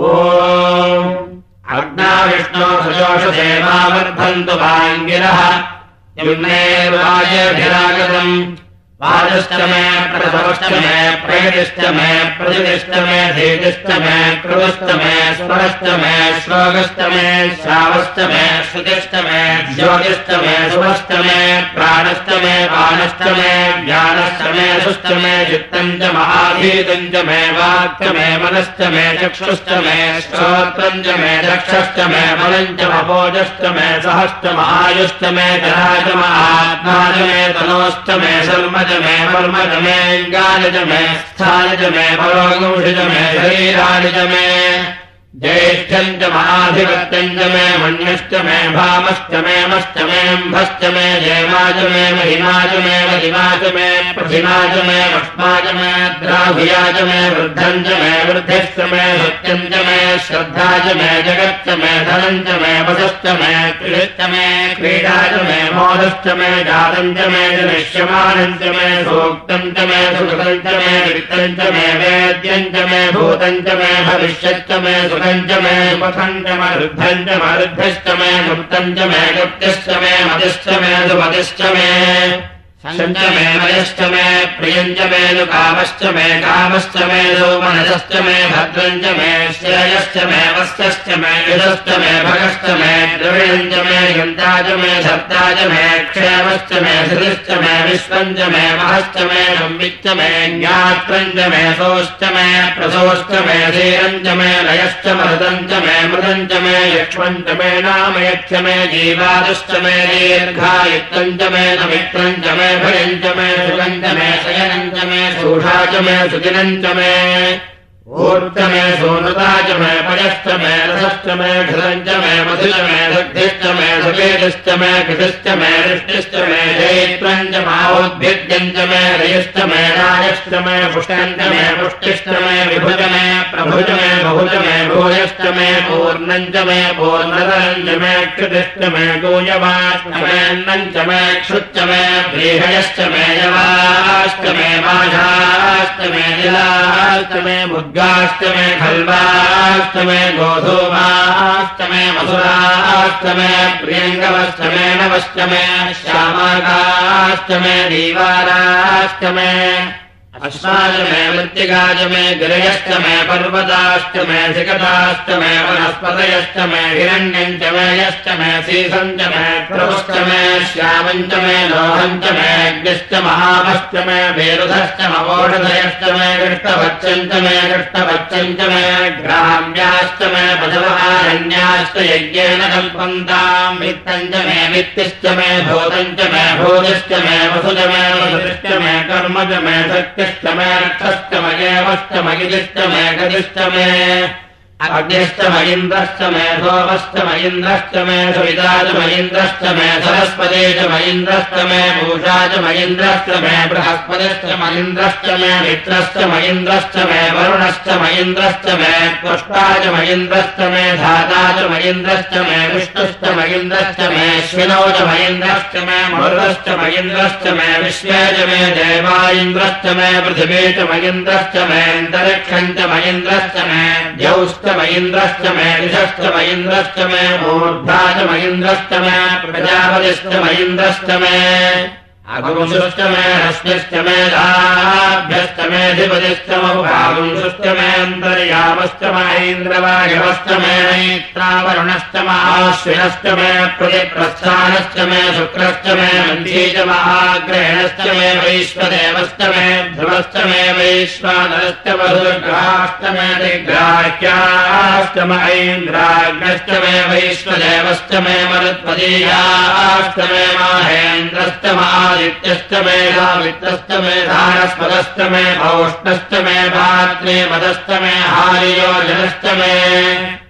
ओम्। भाङ्गिरः युम्नेर्वायभिरागतम् युग्नेर्वाजभिरागतम् वाजश्च मे प्रसवश्च मे प्रयतिश्च मे प्रतिष्ठ मे धीतिश्च मे कृतश्च मे स्वरश्च मे श्लोकश्च मे श्रावश्च मे श्रुतिश्च मे ज्योतिश्च मे शुभश्च मे प्राणश्च मे बाणश्च मे ज्ञानश्च मे सुश्च मे चित्तम् च महाधीतम् च मे वाक्य मे मनश्च मे चक्षुश्च मे श्रोत्रम् च मे चक्षश्च मे मलम् च मपोजश्च मे सहश्च महायुश्च मे जराज महात्मा च मे तनोश्च मे शर्म मे वर्मज मे गालज मे स्थानज मे परोगुषिज मे शरीराणि च मे ज्येष्ठम् च महाधिपत्यम् च मे मन्यश्च मे भामश्च मे मश्च मेऽम्भश्च मे जयमा च मे महिमा च मे महिमा च मे च मे च मे द्राभुया च मे वृद्धम् च मे वृद्धिश्च मे सत्यम् च मे श्रद्धा च मे जगच्च मे धनम् च मे वसश्च मे क्रीडश्च मे क्रीडा च मे मोदश्च मे जातम् च मे जनिष्यमानम् च मे सूक्तम् च मे सुकृतम् च मे वित्तम् च मे वेद्यम् च मे भूतम् च मे भविष्यच्च मे मे सुपथञ्च मरुद्धञ्च मरुद्धश्च मे मुक्तञ्च मे गुप्त्यश्च मे मतिश्च मे सुमतिश्च मे सञ्च मे मयश्च मे मे नु कामश्च मे कामश्च मे मनसश्च मे भद्रञ्च मे श्रेयश्च मे वस्यश्च मे युधश्च मे भगश्च मे द्रविणञ्च मे गन्ता च मे धर्ता च मे क्षेमश्च मे धृतिश्च मे विश्वम् च मे महश्च मे संविच्च मे ज्ञात्रम् च मे सोश्च मे प्रसोश्च मे धीरम् च मे लयश्च मृदम् च मे मृदम् च मे यक्ष्मम् च मे मे जीवादश्च मे दीर्घायुक्तम् च मे च मे भयम् च मे च मे शयनम् च मे सूषा च मे सुदिनम् च मे ऊर्च मे सोनता च मे पयश्च मे रसश्च मे घृतम् च मे मधुश्च मे दग्धिश्च मे सुकेतश्च मे घृतश्च मे दृष्टिश्च मे जयित्रम् च मावोद्भिद्यम् च मे रयश्च मे राजश्च मे पुष्टम् मे पुष्टिश्च मे विभुज मे प्रभुज मे बहुज मे भूयश्च मे पूर्णम् च मे पूर्णतरम् च मे कृतिश्च मे गोयवाश्च मेऽन्नम् च मे क्षुच्च मे व्रीहयश्च मे यवाश्च मे माघाश्च मे जलाश्च मे ष्टमे खल्वाष्टमे गोधूमाष्टमे मधुराष्टमे प्रियङ्गवष्टमे नवष्टमे श्यामाकाष्टमे दीवाराष्टमे अश्वाच मे मृत्तिकाच मे गिरयश्च मे पर्वताश्च मे शिखताश्च मे वनस्पतयश्च मे मे यश्च मे सीसम् च मे प्रभुश्च मे श्यामम् च मे लोहम् च मे अग्निश्च महामश्च मे वेरुधश्च मवोषधयश्च मे कृष्णवच्चम् च मे कृष्णवच्चम् च मे ग्राम्याश्च मे पशवहारण्याश्च यज्ञेन कल्पन्ताम् वित्तम् च मे वित्तिश्च मे भूतम् च मे भूतिश्च मे वसुज मे वसुश्च मे कर्म च मे सत्यश्च मे रक्षश्च मयेवश्च मयिदिश्च मे गदिश्च मे अग्निश्च मयिन्द्रश्च मे सोमश्च मयिन्द्रश्च मे सुविता च मयिन्द्रश्च मे सरस्वती च मयिन्द्रश्च मे भूषा च मयिन्द्रश्च मे बृहस्पतिश्च मयिन्द्रश्च मे मित्रश्च मयिन्द्रश्च मे वरुणश्च मयिन्द्रश्च मे त्वष्टा च मयिन्द्रश्च मे धाता च मयिन्द्रश्च मे विष्णुश्च मयिन्द्रश्च मे श्विनौ च मयिन्द्रश्च मे मरुदश्च मयिन्द्रश्च मे विश्वे च मे देवा इन्द्रश्च मे पृथिवी च मयिन्द्रश्च मे अन्तरिक्षम् च मयिन्द्रश्च मे मयिन्द्रश्च मे दिशश्च मयिन्द्रश्च मे मूर्धा च मयिन्द्रश्च मे प्रजापतिश्च मयिन्द्रश्च मे अगुंशुश्च मे रश्मिश्च मे लाभ्यश्च मेऽधिपतिश्च महुभागुंशुश्च मे अन्तर्यामश्च महेन्द्रवायवश्च मे नैत्रावरुणश्च महाश्विनश्च मे प्रतिप्रस्थानश्च मे शुक्रश्च मे मन्धी च महाग्रहणश्च मे वैश्वदेवश्च मे ध्रुवश्च मे वैश्वानरश्च मधुर्ग्राश्च मे दिग्राह्याश्च म ऐन्द्राग्नश्च मे वैश्वदेवश्च मे मरुत्पदीयाश्च मे माहेन्द्रश्च महा नित्यश्च मे मित्रश्च मे धारस्पदश्च मे भौष्णश्च मे भात्रे मदश्च मे हारियो जनश्च मे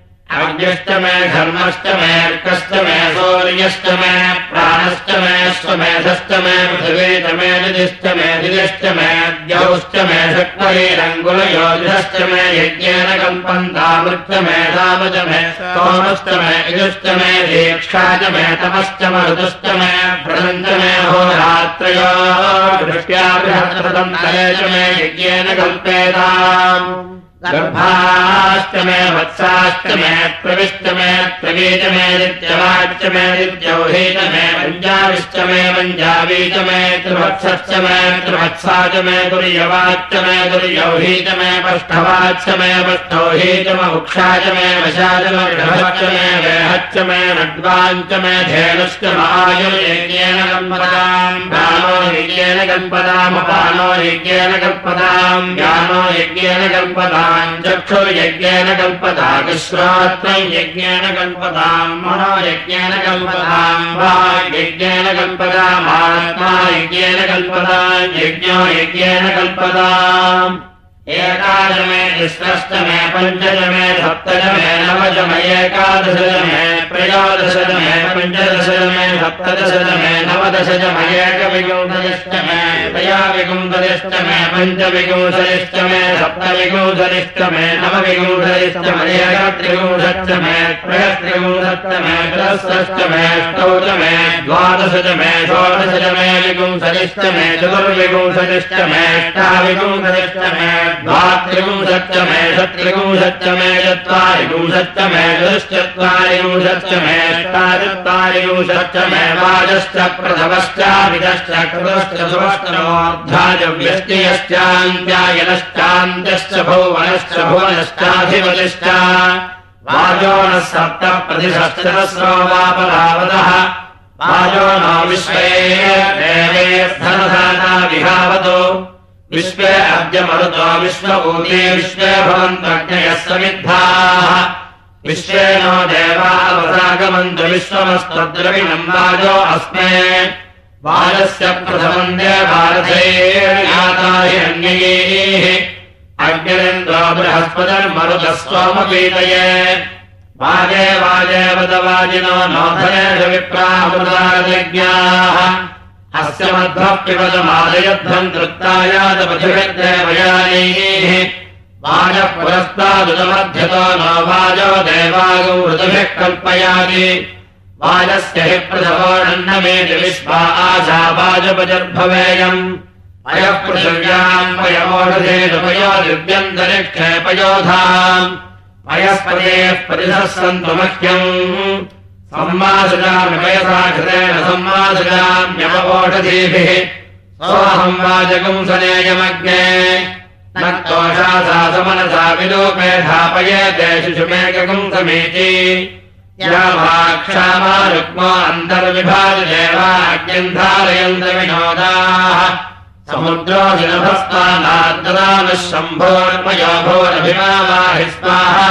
भूतभृत्त महाधवनीयश्च महाज्ञेभ्यम् च मे वृद्धानम् च मे गृहाश्च मे तदश्च मे पुरोडाधाश्च मे प्रजताश्च मे बभृतश्च मे स्वगाकारश्च मे अग्निश्च मे धर्मश्च मेऽर्कश्च मे सूर्यश्च मे प्राणश्च मे स्वमेधश्च मे पृथिवी च मे निधिश्च मे दिदिश्च मे द्यौश्च मे शक्वैरङ्गुलयोधिश्च मे यज्ञेन कम्पन्तामृश्च मे धामच मे सोमश्च मे इजुश्च मे दीक्षा च मे तपश्च मरुदश्च मे व्रतञ्च मे होरात्रयो दृष्ट्या बृहत्तरम् तले च मे यज्ञेन कल्पेताम् गर्भाश्च मे वत्साश्च मे प्रविश्च मे प्रवीच मे नित्यवाच्च मे नित्यौहीच मे मञ्जाविश्च मे मञ्जावीच मे त्रिवत्सश्च मे त्रिवत्सा च मे दुर्यवाच्च मे दुर्यौहीच मे पष्ठवाच्च मे पष्ठौहीच मुक्षा च मे वशाच मे वेहच्च मे नड्वाञ्च मे धेनुश्च मायुर्यज्ञेन कल्पताम् प्राणो यज्ञेन कल्पतामपानो यज्ञेन कल्पताम् ज्ञानो यज्ञेन कल्पताम् चक्षुर्यज्ञेन कल्पताम् श्रोत्रम् यज्ञेन कल्पताम् मनोयज्ञेन कल्पताम् वा यज्ञेन कल्पतामात्मा यज्ञेन कल्पताम् यज्ञो यज्ञेन कल्पताम् एकादशमे तिस्रष्टमे पञ्चदमे सप्तदमे नवदम एकादशदमे त्रयोदशदमे पञ्चदशदमे सप्तदशदमे नवदशदमे एकविगुंसरिष्टमे त्रयाविगुंसरिष्टमे पञ्चविगुंसरिष्टमे सप्तविगुंसरिष्टमे नवविगुंसरिष्टमे एकत्रिगुंसष्टमे त्रयस्त्रिगुंसष्टमे त्रयस्रष्टमे अष्टौतमे द्वादशदमे षोडशदमे विगुंसरिष्टमे चतुर्विगुंसरिष्टमे अष्टाविगुंसरिष्टमे चतुश्चत्वारिगुंसप्तमे अष्टाचत्वारिगुंसप्तमे वाजश्च प्रथमश्चाभिदश्च कृतश्च सुवष्टनोऽर्धाजव्यस्तियश्चान्त्यायनश्चान्त्यश्च भुवनश्च भुवनश्चाधिपतिश्च वाजो नः सप्त प्रतिशश्चतस्रो वापरावतः वाजो न विश्वे देवे धनधाता विहावतो विश्वे अद्य विश्वभूते विश्वे भवन्तज्ञयः समिद्धाः। विश्वे नो देवावसागमन्तु विश्वमस्तद्रविणम् वाजो अस्मे। वाजस्य प्रथमम् हिरण्ययेः अग्निरेन्द्रो बृहस्पतिर्मरुतः सोमपीतये वाजे वाजे वदवाजिनो नोधनेषु विप्रामृतारजज्ञाः अस्य मध्वः पिबदमादयध्वम् तृप्तायादपथिभिर्देवयानैः वाजः पुरस्तादुतमध्यतो नो वाजो देवागौ ऋतुभिः कल्पयाति वाजस्य हि प्रथमोऽन्नमेति विश्वा आशा वाजपजर्भवेयम्। अयः पृथिव्याम् पयोषधेषुपयो दिव्यन्तरिक्षे पयोधाम् पयस्पदेः परिसः सन्तु मह्यम् सम्मासुजामिपयसा कृतेन सम्मासुजाम्यवोषधीभिः सोऽहम् वाजगुंसनेयमग्ने। न कोषा सा समनसा विलोपे धापयेते शिशुमेकगुंसमीति या भाक्षामा रुक्मो धारयन्त विनोदाः समुद्रोऽधिनभस्तानाद्ददानः शम्भोर्मयो भोरभिमावाहि स्वाहा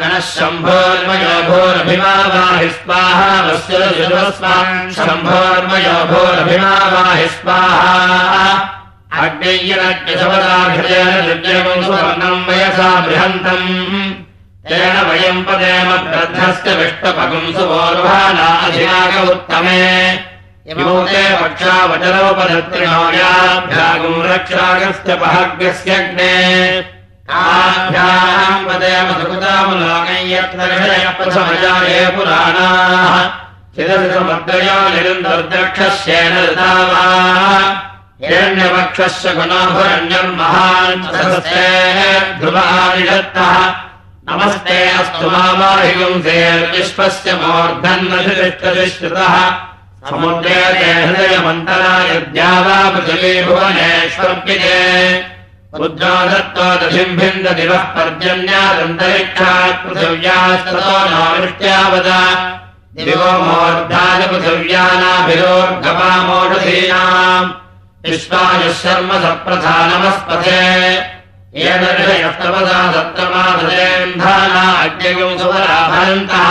गणः शम्भोर्मयो भोरभिमावाहि स्वाहा वस्यस्वान् शम्भोर्मयो भोरभिमावाहि स्वाहा अग्नेयनज्ञसवदाभिषेण दिव्यम् सुवर्णम् वयसा बृहन्तम् तेन वयम् पदेम ग्रन्थस्य विष्टपगुम् सुवोर्भानाधिनाग उत्तमे यत्नर्षयः प्रथमजाये पुराणाः। चिरसमग्रयो निरन्तर्दक्षस्येन ऋतावा। हिरण्यपक्षस्य गुणोभरण्यम् महान् ध्रुवानिषत्तः नमस्ते अस्तु मामाहिगुंसेर्विश्वस्य मूर्धन्नधिष्ठतिश्रुतः समुद्रे हृदयमन्तरा यद्या वा पृथिवी भुवनेष्वर्पिते रुद्रो दत्तो दधिम्भिन्द दिवः पर्जन्यादन्तरिक्षात् दिवो मूर्धाय पृथिव्यानाभिरोर्गवामोषधीनाम् विश्वायुः शर्म सप्रथा नमस्पथे येन सुवराभरन्तः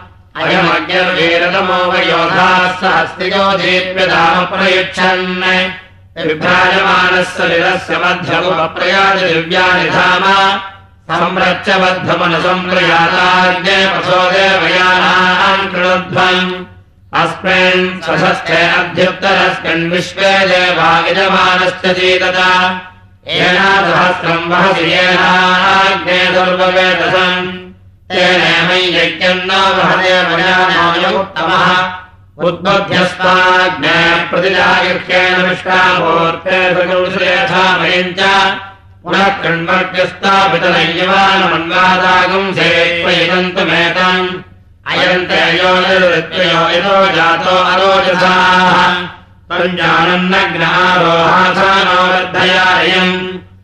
अयमज्ञर्वीरतमो वयोधाः सहस्तियो दीप्यधामप्रयुच्छन् विभ्राजमानस्य लिरस्य मध्यमुपप्रयाज दिव्यानि धाम संरच्यबद्धमनुसम्प्रयाताज्ञे पशो देवयानाम् कृणध्वम्। अस्मिन् अध्युत्तरस्मिन् विश्वे चीतता येनासहस्रम् वहसि येनाग्ने दुर्ववेदसम् तेनेमैयज्ञम् पुनः कृण्वर्गस्तापितनय्यवानमन्वादागुंसे त्वयिदन्तुमेताम् अयन्ते यो यतो जातो अरोजसाः। तञ्जानन्नग्नारोहासानो वर्धयायम्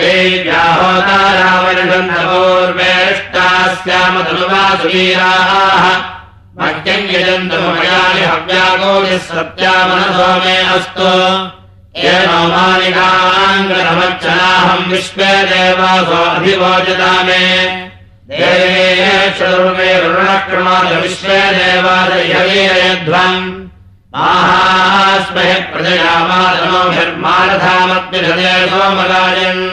ैव्याहोतारावणपूर्वेष्टास्यामधनुवासुवीराः मह्यम् यजन्तु मयानि हव्यागोलिः सत्यामनसो मे अस्तु। येनो मालिकाङ्गनमच्चनाहम् विश्वे देवासो अधिवोचता मे। देवेश्वरुमे ऋणकृणाद विश्वे देवादयध्वम् प्रजयामादनोभिर्मानधामद्विषदे सोमगायन्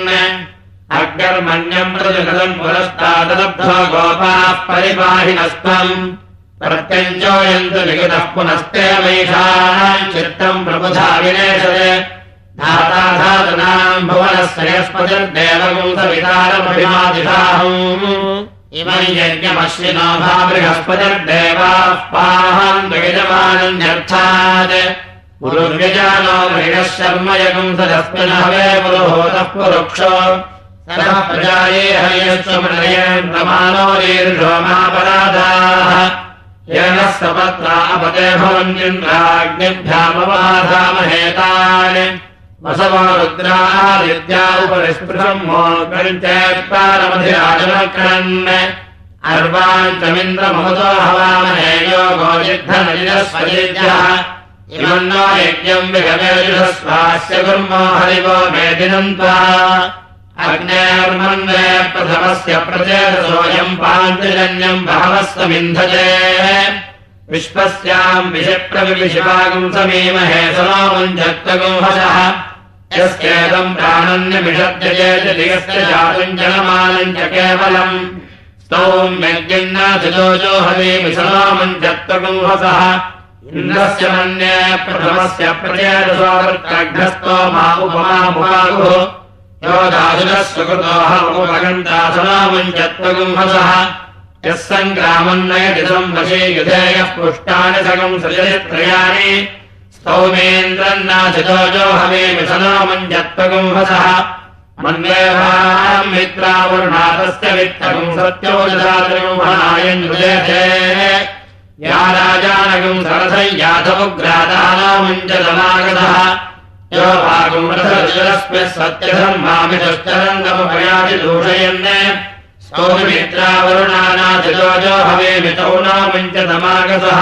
अग्निर्मन्यम् प्रतिगतम् पुरस्तादलब्धो गोपाः परिपाहिनस्त्वम् प्रत्यञ्जोयन्तु निगतः पुनस्ते मैषाम् चित्तम् प्रबुधा विनेशते। धाता धातुनाम् भुवनस्य यस्पतिर्देवगुंसवितारमभिमादिशाहम् इमम् यज्ञमश्विनो भा बृहस्पतिर्देवाः पाहम् द्वयजमानन्यर्थात् पुरुर्व्यजानो मृगः शर्म यगुंसजस्मिनहवे पुरुभूतः पुरुक्षो। प्रजाये हयस्वमृदयन् प्रमाणो रीर्षोमापराधाः येन सपत्रा अपते भवन्यन्द्राग्निभ्यामवाधामहेतान् वसवो रुद्रादिद्या उपरिस्पृशम् मोर्गञ्चेत्तारमधिराजनक्रन् अर्वाञ्चमिन्द्रमहतो हवामहे योगो युद्धनलिजस्वजित्यः इमन्नो यज्ञम् विगमेजुषस्वास्य कुर्मो हरिवो मेदिनम् त्वा अग्नेर्मन्वे प्रथमस्य प्रचेतसोऽयम् पाञ्चजन्यम् बहवस्वमिन्धते विश्वस्याम् विषप्रविशिवागुम् समीमहे समामुञ्चत्वगुंहसः यस्येदम् प्राणन्यमिषद्यजेतस्य जातुम् जनमानम् च केवलम्। स्तौम् यज्ञन्नाथिजोजो हवीमि समामुञ्चत्वगुंहसः इन्द्रस्य मन्ये प्रथमस्य प्रचेतसोऽग्रस्तो मा उपमामुपागुः। यो सुकृतोऽहमुपगन्ता समामुञ्चत्वगुंहसः यः सङ्ग्रामम् नयति संवशे युधेयः पुष्टानि सकम् वित्तगुम् सत्यो यथातिगुंहनायम् हृदयथे या राजानगुम् सरसम् याथमुग्रादानामुञ्जलमागतः यो भागुम् रथरस्मिः सत्यधर्मामितश्चरङ्गमपयाति दूषयन्। स्तोमित्रावरुणानाथिजोजो हवेमितौ नामुञ्चतमागतः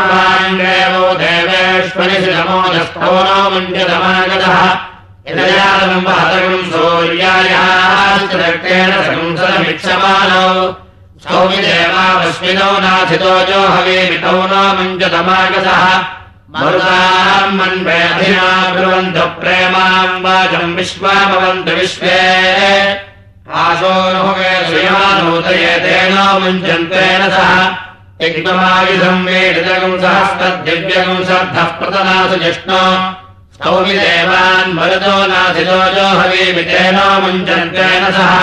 देवेश्वरिषि नमोदस्थो नो मुञ्चतमागतः यदयालम् वहतगम् सूर्यायाश्चेण संसदमिक्षमाणौ स्तौमिदेवावस्मिनौ नाथितो जो हवेमितौ नो मुञ्जतमागसः मरुताम् मन्वे अधिना ब्रुवन्तु प्रेमाम् वाचम् विश्वामवन्तु विश्वे आशोऽनुभवे श्रीमानोदयेतेन मुञ्चन्तेन सह यज्ञमायुधम् वेडिजगम् सहस्तद्दिव्यगम् प्रतनासु जिष्णो स्तौमिदेवान् मरुतो नाथितो जो हवीमितेन मुञ्चन्तेन सह।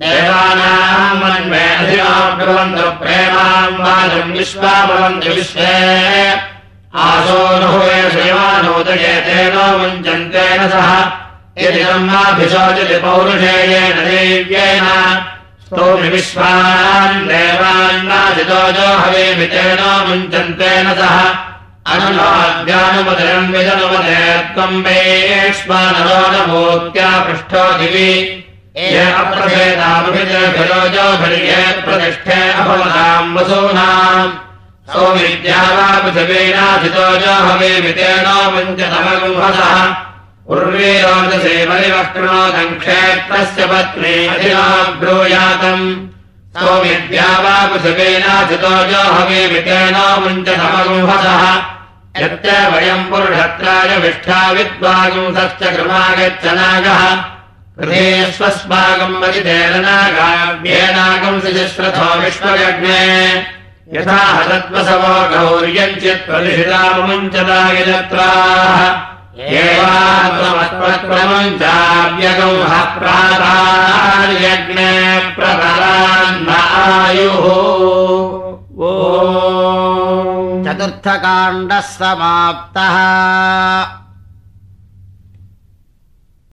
देवानाम् कुर्वन्तु प्रेमाम् विश्वामवन्तु विश्वे। आसोऽनुभवे श्रीमानोदये तेन मुञ्चन्तेन सह। यदि ब्रह्माभिशोचति पौरुषेयेण देव्येन स्तोमि विश्वान् देवान्नाशितो जो हवेमितेन मुञ्चन्तेन सह। अनुनाद्यानुमतिरम् विदनुमते त्वम् वेक्ष्मानरो न भूत्या पृष्ठो दिवि। अप्रभेदाभिजभिरोजोभिर्ये प्रतिष्ठे अभवताम् वसूनाम्। सौमिद्या वा पृथिवीनाथितो जो हवेमितेन मुञ्चतमगुंहसः उर्वीरोदसे परिवक्रणोदम् क्षेत्रस्य पत्नी अधिनाब्रूयातम् सौमिद्या वा पृथिवीनाथितो जो हवेमितेन मुञ्चतमगुंहसः यत्र वयम् पुरुषत्राय विष्ठा विद्वागुंसश्च कृमागच्छ नागः। स्वस्माकम् वरितेरनागाव्येनागम् सजस्रथो विश्वयज्ञे। यथा हतत्वसवो गौर्यम् चित् ह प्रातार्यज्ञे प्रतरान्न आयुः। चतुर्थकाण्डः समाप्तः